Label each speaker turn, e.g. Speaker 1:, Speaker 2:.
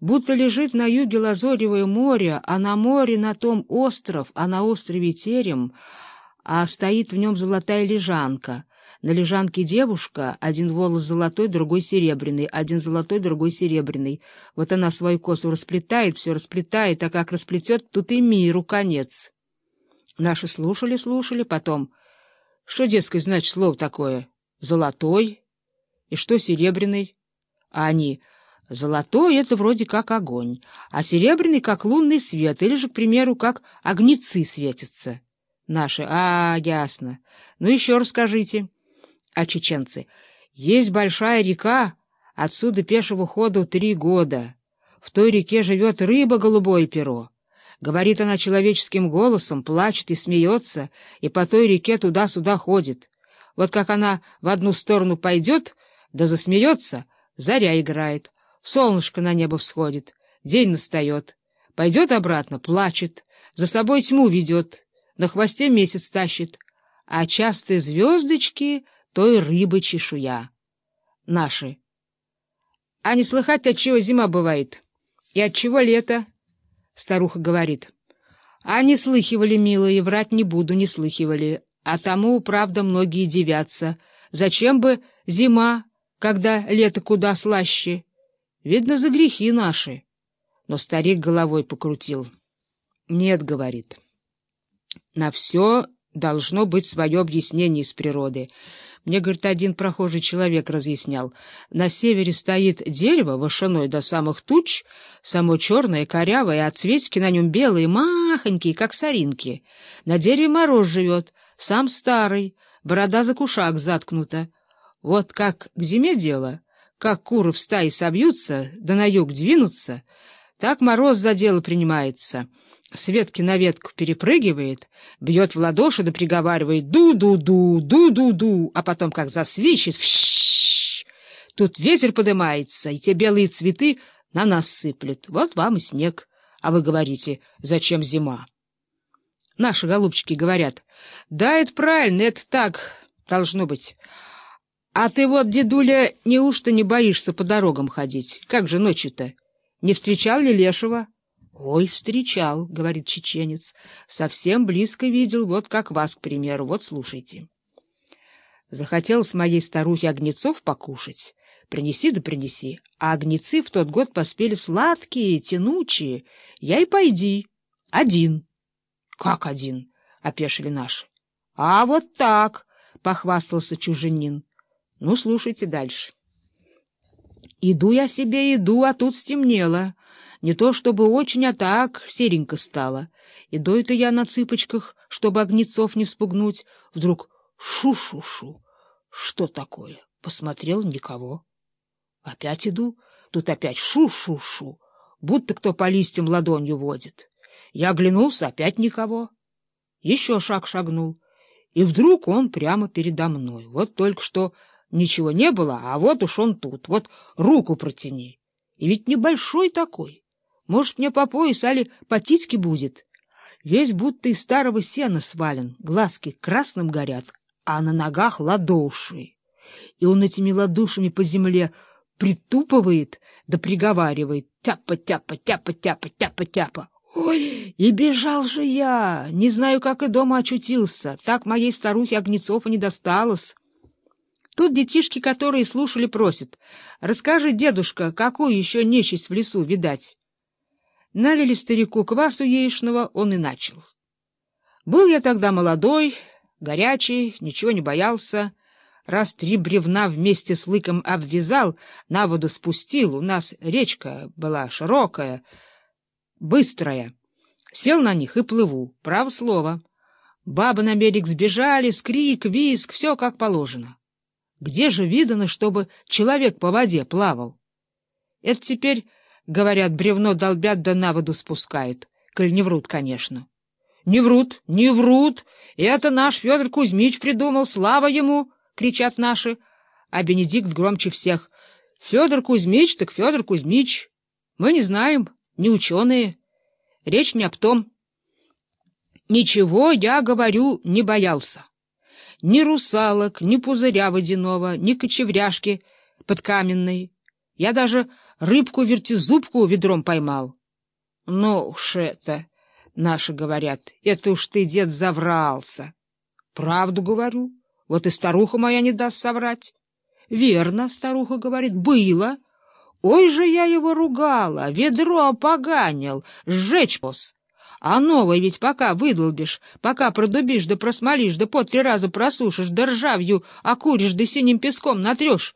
Speaker 1: будто лежит на юге лазоревое море, а на море на том остров, а на острове терем, а стоит в нем золотая лежанка. На лежанке девушка, один волос золотой, другой серебряный, один золотой, другой серебряный. Вот она свою косу расплетает, все расплетает, а как расплетет, тут и миру конец. Наши слушали, слушали, потом... Что, дескать, значит слово такое? Золотой? И что серебряный? А они... Золотой — это вроде как огонь, а серебряный — как лунный свет, или же, к примеру, как огнецы светятся. Наши. А, ясно. Ну, еще расскажите. А чеченцы. Есть большая река, отсюда пешего ходу три года. В той реке живет рыба голубое перо. Говорит она человеческим голосом, плачет и смеется, и по той реке туда-сюда ходит. Вот как она в одну сторону пойдет, да засмеется, заря играет, солнышко на небо всходит, день настает. Пойдет обратно, плачет, за собой тьму ведет, на хвосте месяц тащит, а частые звездочки — той рыбы чешуя. Наши. А не слыхать, от чего зима бывает, и от чего лето? Старуха говорит. А не слыхивали, милые, врать не буду, не слыхивали. А тому, правда, многие дивятся. Зачем бы зима, когда лето куда слаще? Видно, за грехи наши. Но старик головой покрутил. Нет, говорит. На все должно быть свое объяснение из природы. Мне, говорит, один прохожий человек разъяснял. На севере стоит дерево, вышиной до самых туч, само черное, корявое, а цветики на нем белые, махонькие, как соринки. На дереве мороз живет, сам старый, борода за кушак заткнута. Вот как к зиме дело, как куры в стае собьются, да на юг двинутся, так мороз за дело принимается. С ветки на ветку перепрыгивает, бьет в ладоши да приговаривает «ду-ду-ду, ду-ду-ду», а потом как засвищет. Тут ветер поднимается, и те белые цветы на нас сыплет. Вот вам и снег. А вы говорите, зачем зима? Наши голубчики говорят, да, это правильно, это так должно быть. А ты вот, дедуля, неужто не боишься по дорогам ходить? Как же ночью-то? Не встречал ли лешего? — Ой, встречал, — говорит чеченец. — Совсем близко видел, вот как вас, к примеру. Вот слушайте. Захотел с моей старухи огнецов покушать. Принеси да принеси. А огнецы в тот год поспели сладкие, тянучие. Я и пойди. Один. — Как один? — опешили наши. — А вот так, — похвастался чужинин. — Ну, слушайте дальше. Иду я себе, иду, а тут стемнело. Не то чтобы очень, а так серенько стало. Иду это я на цыпочках, чтобы огнецов не спугнуть. Вдруг шу-шу-шу. Что такое? Посмотрел — никого. Опять иду, тут опять шу-шу-шу, будто кто по листьям ладонью водит. Я оглянулся, опять никого. Еще шаг шагнул, и вдруг он прямо передо мной. Вот только что ничего не было, а вот уж он тут, вот руку протяни. И ведь небольшой такой. Может, мне по пояс, али по титьке будет. Весь будто из старого сена свален, глазки красным горят, а на ногах ладоши. И он этими ладушами по земле притупывает да приговаривает «тяпа-тяпа, тяпа-тяпа, тяпа-тяпа». Ой, и бежал же я, не знаю, как и дома очутился, так моей старухе Огнецова не досталось. Тут детишки, которые слушали, просят. Расскажи, дедушка, какую еще нечисть в лесу видать? Налили старику квасу яичного, он и начал. Был я тогда молодой, горячий, ничего не боялся. Раз три бревна вместе с лыком обвязал, на воду спустил. У нас речка была широкая, быстрая. Сел на них и плыву, право слово. Бабы на берег сбежали, скрик, визг, все как положено. Где же видано, чтобы человек по воде плавал? Это теперь, говорят, бревно долбят да на воду спускают, коль не врут, конечно. Не врут, не врут, это наш Федор Кузьмич придумал, слава ему, кричат наши, а Бенедикт громче всех. Федор Кузьмич, так Федор Кузьмич. Мы не знаем, не ученые. Речь не об том. Ничего, я говорю, не боялся ни русалок, ни пузыря водяного, ни кочевряшки подкаменной. Я даже рыбку-вертизубку ведром поймал. Ну уж это, наши говорят, это уж ты, дед, заврался. Правду говорю, вот и старуха моя не даст соврать. Верно, старуха говорит, было. Ой же я его ругала, ведро опоганил, сжечь пос. А новый ведь пока выдолбишь, пока продубишь да просмолишь, да по три раза просушишь, да ржавью окуришь, да синим песком натрешь,